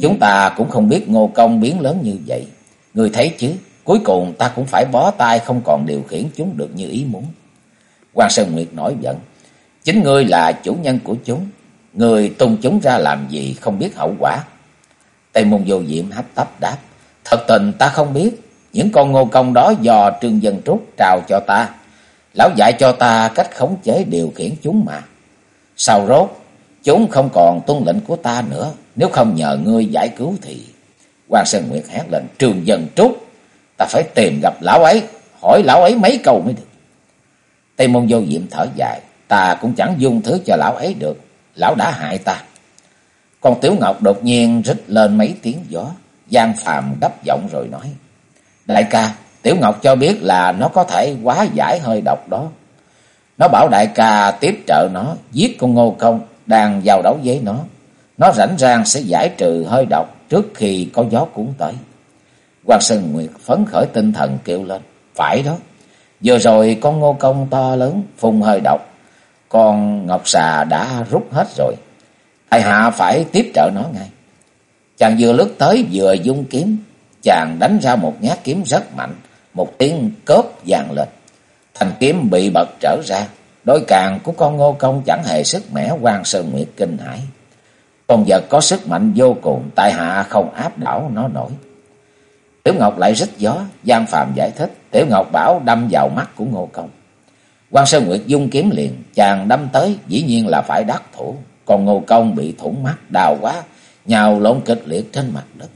Chúng ta cũng không biết ngô công biến lớn như vậy. Người thấy chứ, cuối cùng ta cũng phải bó tay không còn điều khiển chúng được như ý muốn quan Sơn Nguyệt nổi giận. Chính ngươi là chủ nhân của chúng. Người tung chúng ra làm gì không biết hậu quả. Tây môn vô diệm hấp tấp đáp. Thật tình ta không biết. Những con ngô công đó do trương dân trúc trao cho ta. Lão dạy cho ta cách khống chế điều khiển chúng mà. Sau rốt, chúng không còn tuân lệnh của ta nữa. Nếu không nhờ ngươi giải cứu thì... quan Sơn Nguyệt hét lên trương dân trúc. Ta phải tìm gặp lão ấy. Hỏi lão ấy mấy câu mới được. Tây môn vô diệm thở dài. Ta cũng chẳng dung thứ cho lão ấy được. Lão đã hại ta. Còn Tiểu Ngọc đột nhiên rít lên mấy tiếng gió. Giang Phàm gấp giọng rồi nói. Đại ca, Tiểu Ngọc cho biết là nó có thể quá giải hơi độc đó. Nó bảo đại ca tiếp trợ nó, giết con ngô công đang giao đấu với nó. Nó rảnh rang sẽ giải trừ hơi độc trước khi có gió cuốn tới. Hoàng Sơn Nguyệt phấn khởi tinh thần kêu lên. Phải đó, vừa rồi con ngô công to lớn phun hơi độc. Con Ngọc Xà đã rút hết rồi. Tại hạ phải tiếp trợ nó ngay. Chàng vừa lướt tới vừa dung kiếm. Chàng đánh ra một nhát kiếm rất mạnh. Một tiếng cớp vàng lên. Thành kiếm bị bật trở ra. Đôi càng của con ngô công chẳng hề sức mẻ quan sơn nguyệt kinh hãi. Con vật có sức mạnh vô cùng. Tại hạ không áp đảo nó nổi. Tiểu Ngọc lại rít gió. Giang Phạm giải thích. Tiểu Ngọc bảo đâm vào mắt của ngô công. quan Sơn Nguyệt dung kiếm liền. Chàng đâm tới dĩ nhiên là phải đắc thủ. Còn ngô công bị thủng mắt đau quá. Nhào lộn kịch liệt trên mặt đất.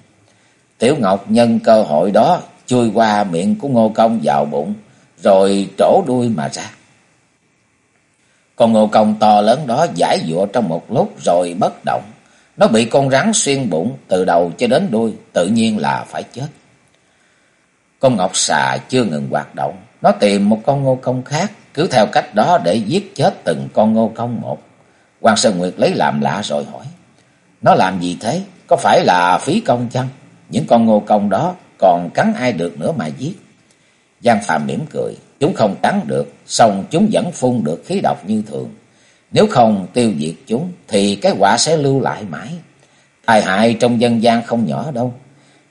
Tiểu Ngọc nhân cơ hội đó chui qua miệng của Ngô Công vào bụng, rồi trổ đuôi mà ra. Con Ngô Công to lớn đó giải dụa trong một lúc rồi bất động. Nó bị con rắn xuyên bụng từ đầu cho đến đuôi, tự nhiên là phải chết. Con Ngọc Xà chưa ngừng hoạt động, nó tìm một con Ngô Công khác, cứ theo cách đó để giết chết từng con Ngô Công một. Hoàng Sơn Nguyệt lấy làm lạ rồi hỏi, nó làm gì thế? Có phải là phí công chăng? Những con Ngô Công đó còn cắn ai được nữa mà giết. Giang Phạm mỉm cười, chúng không cắn được, xong chúng vẫn phun được khí độc như thường. Nếu không tiêu diệt chúng thì cái quả sẽ lưu lại mãi. Tai hại trong dân gian không nhỏ đâu.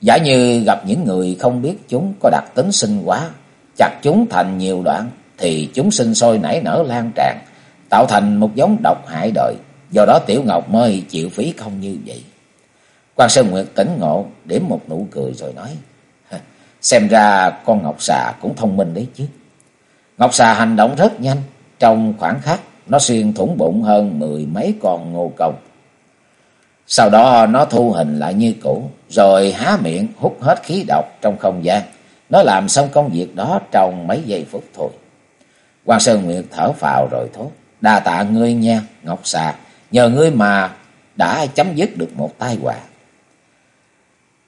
Giả như gặp những người không biết chúng có đặc tính sinh quá chặt chúng thành nhiều đoạn thì chúng sinh sôi nảy nở lan tràn, tạo thành một giống độc hại đời. Do đó Tiểu Ngọc mới chịu phí không như vậy. Quan Sơn Nguyệt tỉnh ngộ, điểm một nụ cười rồi nói. Xem ra con Ngọc Xà cũng thông minh đấy chứ. Ngọc Xà hành động rất nhanh. Trong khoảng khắc nó xuyên thủng bụng hơn mười mấy con ngô công. Sau đó nó thu hình lại như cũ. Rồi há miệng hút hết khí độc trong không gian. Nó làm xong công việc đó trong mấy giây phút thôi. Quan Sơn Nguyệt thở phào rồi thốt. Đa tạ ngươi nha, Ngọc Xà. Nhờ ngươi mà đã chấm dứt được một tai họa.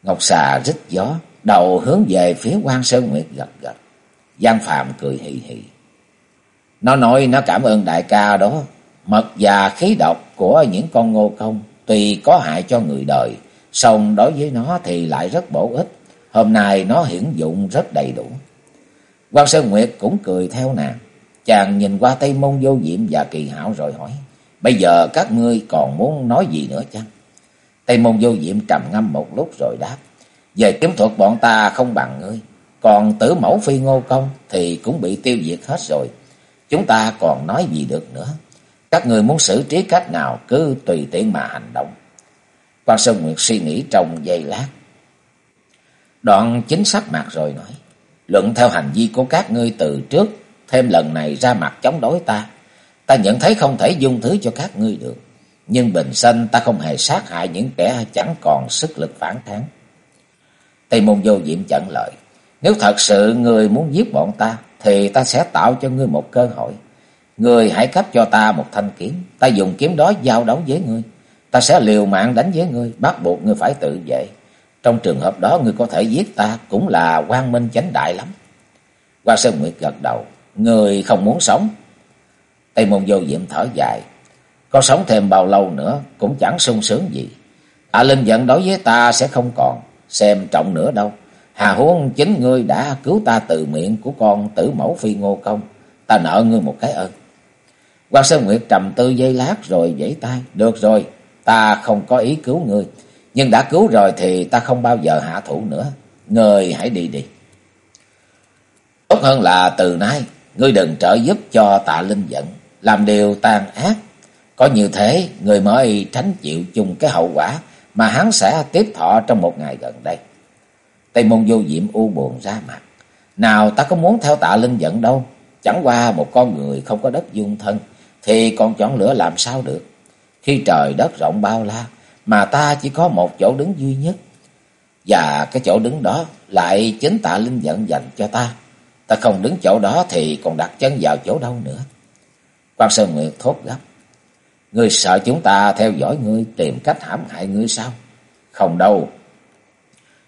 Ngọc Xà rít gió, đầu hướng về phía quan Sơn Nguyệt gật gật. Giang Phạm cười hì hì. Nó nói nó cảm ơn đại ca đó. Mật và khí độc của những con ngô công tuy có hại cho người đời, song đối với nó thì lại rất bổ ích. Hôm nay nó hiển dụng rất đầy đủ. quan Sơn Nguyệt cũng cười theo nàng. Chàng nhìn qua Tây Môn Vô Diệm và Kỳ Hảo rồi hỏi. Bây giờ các ngươi còn muốn nói gì nữa chăng? Tây Môn Vô Diệm trầm ngâm một lúc rồi đáp. Về kiếm thuật bọn ta không bằng ngươi. Còn tử mẫu phi ngô công thì cũng bị tiêu diệt hết rồi. Chúng ta còn nói gì được nữa. Các người muốn xử trí cách nào cứ tùy tiện mà hành động. Quan Sơn Nguyệt suy nghĩ trong giây lát. Đoạn chính sắc mặt rồi nói. Luận theo hành vi của các ngươi từ trước. Thêm lần này ra mặt chống đối ta. Ta nhận thấy không thể dung thứ cho các ngươi được. Nhưng bình sinh ta không hề sát hại những kẻ chẳng còn sức lực phản kháng. Tây môn vô diệm chặn lời. Nếu thật sự người muốn giết bọn ta, thì ta sẽ tạo cho ngươi một cơ hội. Ngươi hãy cấp cho ta một thanh kiếm, ta dùng kiếm đó giao đấu với ngươi. Ta sẽ liều mạng đánh với ngươi, bắt buộc ngươi phải tự vệ. Trong trường hợp đó ngươi có thể giết ta cũng là quang minh chánh đại lắm. Hoa Sơn Nguyệt gật đầu, ngươi không muốn sống. Tây môn vô diệm thở dài, có sống thêm bao lâu nữa cũng chẳng sung sướng gì. Tạ Linh giận đối với ta sẽ không còn, xem trọng nữa đâu. Hà huống chính ngươi đã cứu ta từ miệng của con tử mẫu phi ngô công. Ta nợ ngươi một cái ơn quan Sơn Nguyệt trầm tư giây lát rồi giãy tay. Được rồi, ta không có ý cứu ngươi. Nhưng đã cứu rồi thì ta không bao giờ hạ thủ nữa. Ngươi hãy đi đi. Tốt hơn là từ nay, ngươi đừng trợ giúp cho tạ linh giận làm điều tàn ác. Có như thế, người mới tránh chịu chung cái hậu quả mà hắn sẽ tiếp thọ trong một ngày gần đây. Tây môn vô diệm u buồn ra mặt. Nào ta có muốn theo tạ linh giận đâu. Chẳng qua một con người không có đất dung thân. Thì còn chọn lựa làm sao được. Khi trời đất rộng bao la. Mà ta chỉ có một chỗ đứng duy nhất. Và cái chỗ đứng đó lại chính tạ linh dẫn dành cho ta. Ta không đứng chỗ đó thì còn đặt chân vào chỗ đâu nữa. Quan Sơn Nguyệt thốt gấp. Ngươi sợ chúng ta theo dõi ngươi tìm cách hãm hại ngươi sao? Không đâu.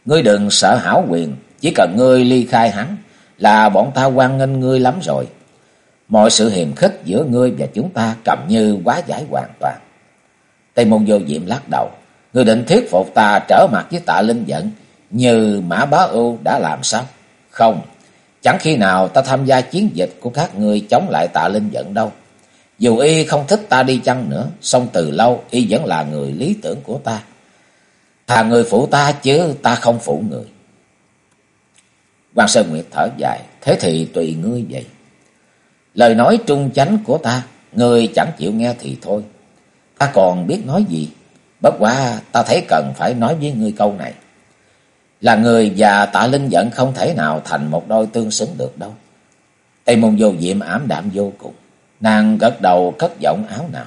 Ngươi đừng sợ hảo quyền, chỉ cần ngươi ly khai hắn là bọn ta quan nghênh ngươi lắm rồi. Mọi sự hiềm khích giữa ngươi và chúng ta cầm như quá giải hoàn toàn. Tây Môn Vô Diệm lắc đầu. Ngươi định thuyết phục ta trở mặt với tạ linh giận như Mã Bá Ưu đã làm sao? Không, chẳng khi nào ta tham gia chiến dịch của các ngươi chống lại tạ linh giận đâu. Dù y không thích ta đi chăng nữa, song từ lâu y vẫn là người lý tưởng của ta. Thà người phụ ta chứ ta không phụ người. Quan Sơn Nguyệt thở dài, thế thì tùy ngươi vậy. Lời nói trung chánh của ta, người chẳng chịu nghe thì thôi. Ta còn biết nói gì, bất quá ta thấy cần phải nói với ngươi câu này. Là người và tạ linh giận không thể nào thành một đôi tương xứng được đâu. Tây môn vô diệm ảm đạm vô cùng. Nàng gật đầu cất giọng áo não.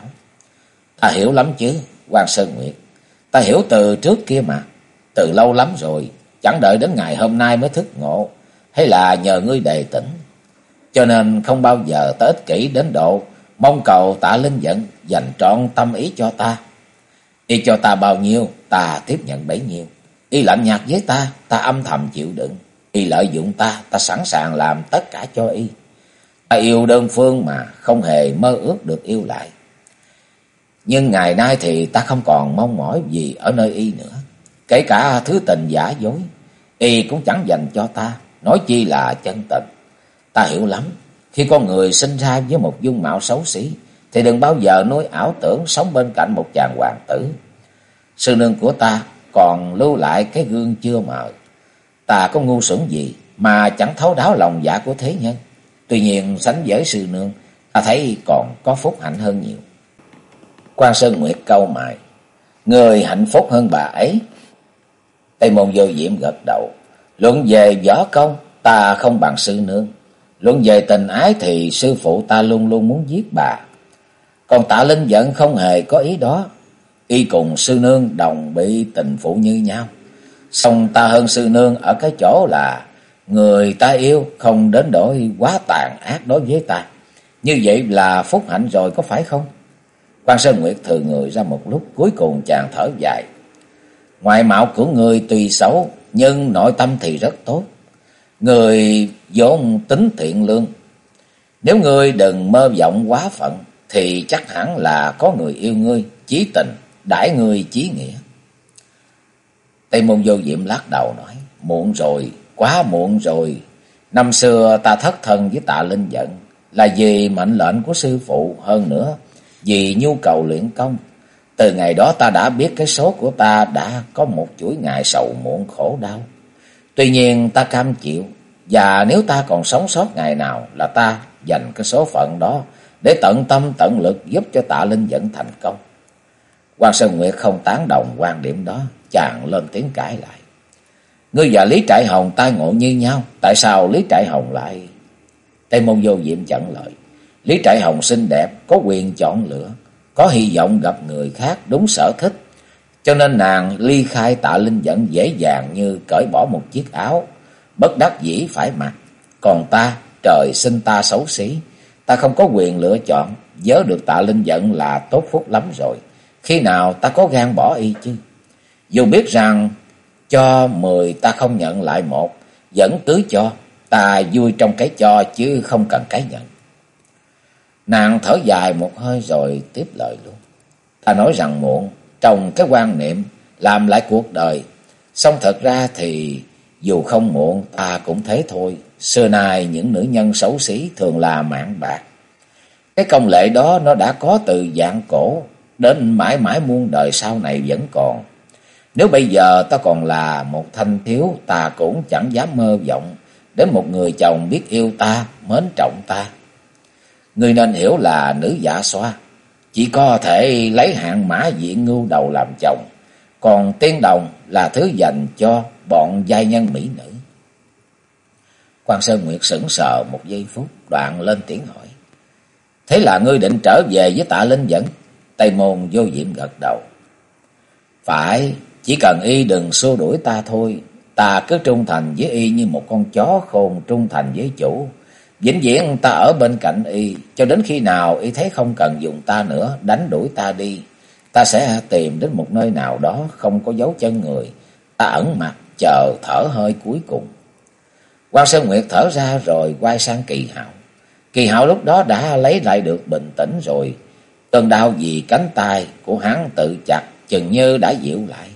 Ta hiểu lắm chứ, quan Sơn Nguyệt. Ta hiểu từ trước kia mà. Từ lâu lắm rồi, chẳng đợi đến ngày hôm nay mới thức ngộ. Hay là nhờ ngươi đề tỉnh. Cho nên không bao giờ tới ích kỷ đến độ mong cầu tạ linh giận dành trọn tâm ý cho ta. Y cho ta bao nhiêu, ta tiếp nhận bấy nhiêu. Y lạnh nhạt với ta, ta âm thầm chịu đựng. Y lợi dụng ta, ta sẵn sàng làm tất cả cho Y. Ta yêu đơn phương mà không hề mơ ước được yêu lại. Nhưng ngày nay thì ta không còn mong mỏi gì ở nơi y nữa. Kể cả thứ tình giả dối, y cũng chẳng dành cho ta, nói chi là chân tình. Ta hiểu lắm, khi con người sinh ra với một dung mạo xấu xí, thì đừng bao giờ nuôi ảo tưởng sống bên cạnh một chàng hoàng tử. Sư nương của ta còn lưu lại cái gương chưa mờ. Ta có ngu xuẩn gì mà chẳng thấu đáo lòng dạ của thế nhân. Tuy nhiên sánh với sư nương, ta thấy còn có phúc hạnh hơn nhiều. Quan Sơn Nguyệt câu mài người hạnh phúc hơn bà ấy. Tây môn vô diệm gật đầu, luận về võ công, ta không bằng sư nương. Luận về tình ái thì sư phụ ta luôn luôn muốn giết bà. Còn tạ linh giận không hề có ý đó. Y cùng sư nương đồng bị tình phụ như nhau. Xong ta hơn sư nương ở cái chỗ là Người ta yêu không đến đổi quá tàn ác đối với ta. Như vậy là phúc hạnh rồi có phải không? Quan Sơn Nguyệt thừa người ra một lúc, cuối cùng chàng thở dài. Ngoại mạo của người tùy xấu, nhưng nội tâm thì rất tốt. Người vốn tính thiện lương. Nếu ngươi đừng mơ vọng quá phận thì chắc hẳn là có người yêu ngươi, chí tình, đãi ngươi chí nghĩa. Tây môn vô diệm lắc đầu nói, muộn rồi, Quá muộn rồi. Năm xưa ta thất thân với tạ linh giận. Là vì mệnh lệnh của sư phụ hơn nữa. Vì nhu cầu luyện công. Từ ngày đó ta đã biết cái số của ta đã có một chuỗi ngày sầu muộn khổ đau. Tuy nhiên ta cam chịu. Và nếu ta còn sống sót ngày nào là ta dành cái số phận đó để tận tâm tận lực giúp cho tạ linh dẫn thành công. Quan Sơn Nguyệt không tán đồng quan điểm đó, chàng lên tiếng cãi lại. Ngươi và Lý Trại Hồng tai ngộ như nhau, tại sao Lý Trại Hồng lại... Tây môn vô diệm chẳng lợi. Lý Trại Hồng xinh đẹp, có quyền chọn lựa, có hy vọng gặp người khác đúng sở thích. Cho nên nàng ly khai tạ linh dẫn dễ dàng như cởi bỏ một chiếc áo, bất đắc dĩ phải mặc. Còn ta, trời sinh ta xấu xí, ta không có quyền lựa chọn, nhớ được tạ linh giận là tốt phúc lắm rồi. Khi nào ta có gan bỏ y chứ? Dù biết rằng cho mười ta không nhận lại một, vẫn cứ cho, ta vui trong cái cho chứ không cần cái nhận. Nàng thở dài một hơi rồi tiếp lời luôn. Ta nói rằng muộn, trong cái quan niệm làm lại cuộc đời. Xong thật ra thì dù không muộn ta cũng thế thôi. Xưa nay những nữ nhân xấu xí thường là mạng bạc. Cái công lệ đó nó đã có từ dạng cổ đến mãi mãi muôn đời sau này vẫn còn. Nếu bây giờ ta còn là một thanh thiếu, ta cũng chẳng dám mơ vọng đến một người chồng biết yêu ta, mến trọng ta. người nên hiểu là nữ giả xoa, chỉ có thể lấy hạng mã diện ngưu đầu làm chồng, còn tiên đồng là thứ dành cho bọn giai nhân mỹ nữ. Quan Sơn Nguyệt sững sờ một giây phút, đoạn lên tiếng hỏi. Thế là ngươi định trở về với tạ Linh dẫn? Tây Môn vô diệm gật đầu. Phải, chỉ cần y đừng xua đuổi ta thôi. Ta cứ trung thành với y như một con chó khôn trung thành với chủ. Vĩnh viễn ta ở bên cạnh y, cho đến khi nào y thấy không cần dùng ta nữa, đánh đuổi ta đi. Ta sẽ tìm đến một nơi nào đó không có dấu chân người. Ta ẩn mặt, chờ thở hơi cuối cùng. Quan Sơn Nguyệt thở ra rồi quay sang kỳ hạo. Kỳ hạo lúc đó đã lấy lại được bình tĩnh rồi. Cơn đau vì cánh tay của hắn tự chặt chừng như đã dịu lại.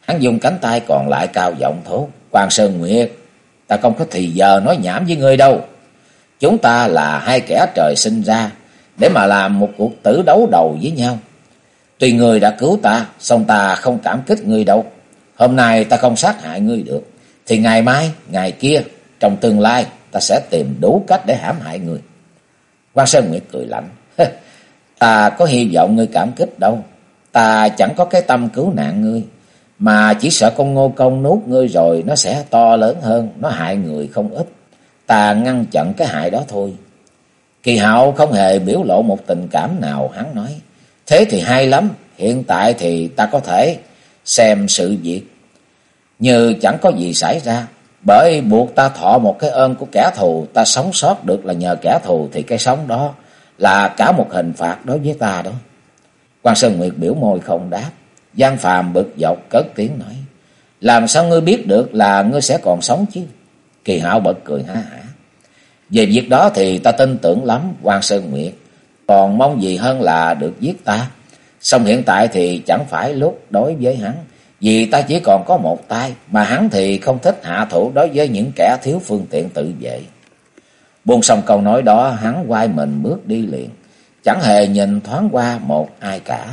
Hắn dùng cánh tay còn lại cao giọng thốt. Quan Sơn Nguyệt, ta không có thì giờ nói nhảm với ngươi đâu. Chúng ta là hai kẻ trời sinh ra để mà làm một cuộc tử đấu đầu với nhau. Tuy người đã cứu ta, song ta không cảm kích người đâu. Hôm nay ta không sát hại ngươi được, thì ngày mai, ngày kia, trong tương lai, ta sẽ tìm đủ cách để hãm hại người. Quan Sơn Nguyệt cười lạnh. ta có hy vọng ngươi cảm kích đâu. Ta chẳng có cái tâm cứu nạn ngươi. Mà chỉ sợ con ngô công nuốt ngươi rồi nó sẽ to lớn hơn. Nó hại người không ít. Ta ngăn chặn cái hại đó thôi. Kỳ hạo không hề biểu lộ một tình cảm nào hắn nói. Thế thì hay lắm. Hiện tại thì ta có thể xem sự việc như chẳng có gì xảy ra. Bởi buộc ta thọ một cái ơn của kẻ thù, ta sống sót được là nhờ kẻ thù thì cái sống đó là cả một hình phạt đối với ta đó. Quan Sơn Nguyệt biểu môi không đáp, Giang Phàm bực dọc cất tiếng nói, làm sao ngươi biết được là ngươi sẽ còn sống chứ? Kỳ Hạo bật cười ha hả. Về việc đó thì ta tin tưởng lắm, Quan Sơn Nguyệt, còn mong gì hơn là được giết ta. Xong hiện tại thì chẳng phải lúc đối với hắn, vì ta chỉ còn có một tay, mà hắn thì không thích hạ thủ đối với những kẻ thiếu phương tiện tự vệ. Buông xong câu nói đó, hắn quay mình bước đi liền, chẳng hề nhìn thoáng qua một ai cả.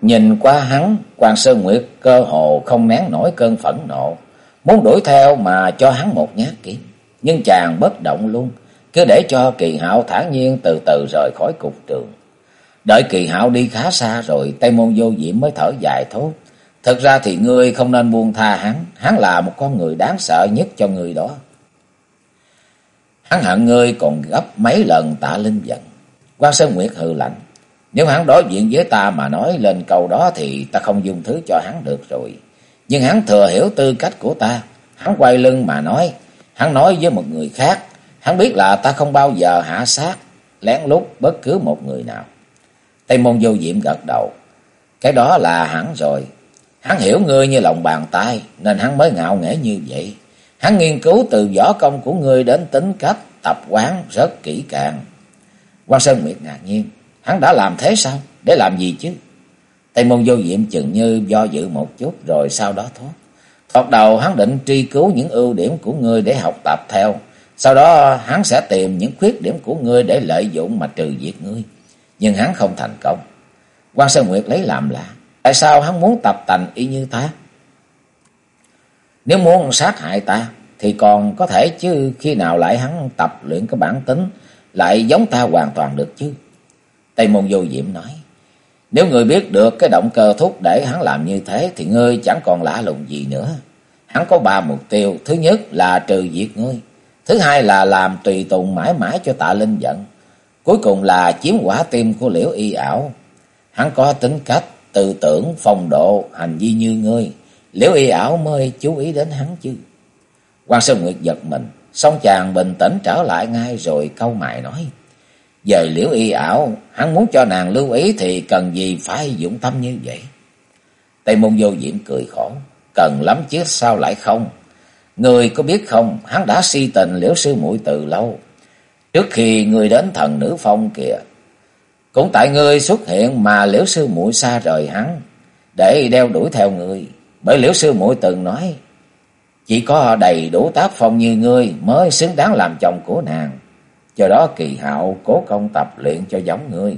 Nhìn qua hắn, quan Sơn Nguyệt cơ hồ không nén nổi cơn phẫn nộ, muốn đuổi theo mà cho hắn một nhát kiếm. Nhưng chàng bất động luôn, cứ để cho kỳ hạo thản nhiên từ từ rời khỏi cục trường. Đợi kỳ hạo đi khá xa rồi, Tây Môn Vô Diễm mới thở dài thốt. Thật ra thì ngươi không nên buông tha hắn, hắn là một con người đáng sợ nhất cho người đó. Hắn hận ngươi còn gấp mấy lần tạ linh giận. quan Sơn Nguyệt hừ lạnh. Nếu hắn đối diện với ta mà nói lên câu đó thì ta không dùng thứ cho hắn được rồi. Nhưng hắn thừa hiểu tư cách của ta. Hắn quay lưng mà nói. Hắn nói với một người khác. Hắn biết là ta không bao giờ hạ sát, lén lút bất cứ một người nào. Tây môn vô diệm gật đầu. Cái đó là hắn rồi. Hắn hiểu ngươi như lòng bàn tay, nên hắn mới ngạo nghễ như vậy. Hắn nghiên cứu từ võ công của ngươi đến tính cách, tập quán rất kỹ càng. Quan Sơn Nguyệt ngạc nhiên. Hắn đã làm thế sao? Để làm gì chứ? Tây môn vô diệm chừng như do dự một chút rồi sau đó thoát. Thoạt đầu hắn định tri cứu những ưu điểm của ngươi để học tập theo. Sau đó hắn sẽ tìm những khuyết điểm của ngươi để lợi dụng mà trừ diệt ngươi nhưng hắn không thành công. Quan Sơn Nguyệt lấy làm lạ, tại sao hắn muốn tập tành y như ta? Nếu muốn sát hại ta, thì còn có thể chứ khi nào lại hắn tập luyện cái bản tính, lại giống ta hoàn toàn được chứ? Tây Môn Vô Diệm nói, nếu người biết được cái động cơ thúc để hắn làm như thế, thì ngươi chẳng còn lạ lùng gì nữa. Hắn có ba mục tiêu, thứ nhất là trừ diệt ngươi, thứ hai là làm tùy tùng mãi mãi cho tạ linh giận, Cuối cùng là chiếm quả tim của liễu y ảo. Hắn có tính cách, tư tưởng, phong độ, hành vi như ngươi. Liễu y ảo mới chú ý đến hắn chứ. quan Sơn Nguyệt giật mình. Xong chàng bình tĩnh trở lại ngay rồi câu mại nói. Về liễu y ảo, hắn muốn cho nàng lưu ý thì cần gì phải dũng tâm như vậy. Tây môn vô diễm cười khổ. Cần lắm chứ sao lại không? Người có biết không, hắn đã si tình liễu sư muội từ lâu. Trước khi người đến thần nữ phong kìa, cũng tại ngươi xuất hiện mà liễu sư muội xa rời hắn, để đeo đuổi theo người Bởi liễu sư muội từng nói, chỉ có đầy đủ tác phong như ngươi mới xứng đáng làm chồng của nàng. Do đó kỳ hạo cố công tập luyện cho giống ngươi,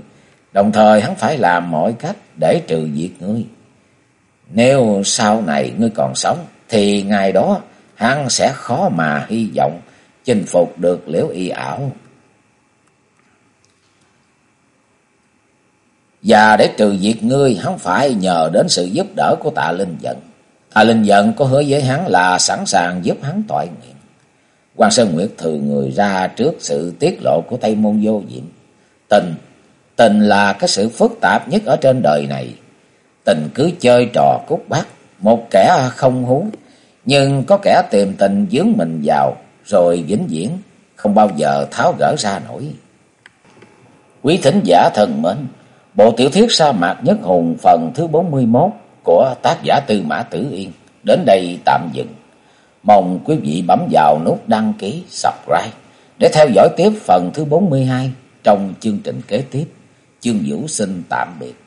đồng thời hắn phải làm mọi cách để trừ diệt ngươi. Nếu sau này ngươi còn sống, thì ngày đó hắn sẽ khó mà hy vọng chinh phục được liễu y ảo. Và để trừ diệt ngươi, hắn phải nhờ đến sự giúp đỡ của tạ linh giận. Tạ linh giận có hứa với hắn là sẵn sàng giúp hắn tội nguyện. quan Sơn Nguyệt thừa người ra trước sự tiết lộ của Tây Môn Vô Diệm. Tình, tình là cái sự phức tạp nhất ở trên đời này. Tình cứ chơi trò cút bắt, một kẻ không hú, nhưng có kẻ tìm tình dướng mình vào, rồi vĩnh viễn, không bao giờ tháo gỡ ra nổi. Quý thính giả thân mến! Bộ tiểu thuyết sa mạc nhất hùng phần thứ 41 của tác giả Tư Mã Tử Yên đến đây tạm dừng. Mong quý vị bấm vào nút đăng ký, subscribe để theo dõi tiếp phần thứ 42 trong chương trình kế tiếp. Chương Vũ xin tạm biệt.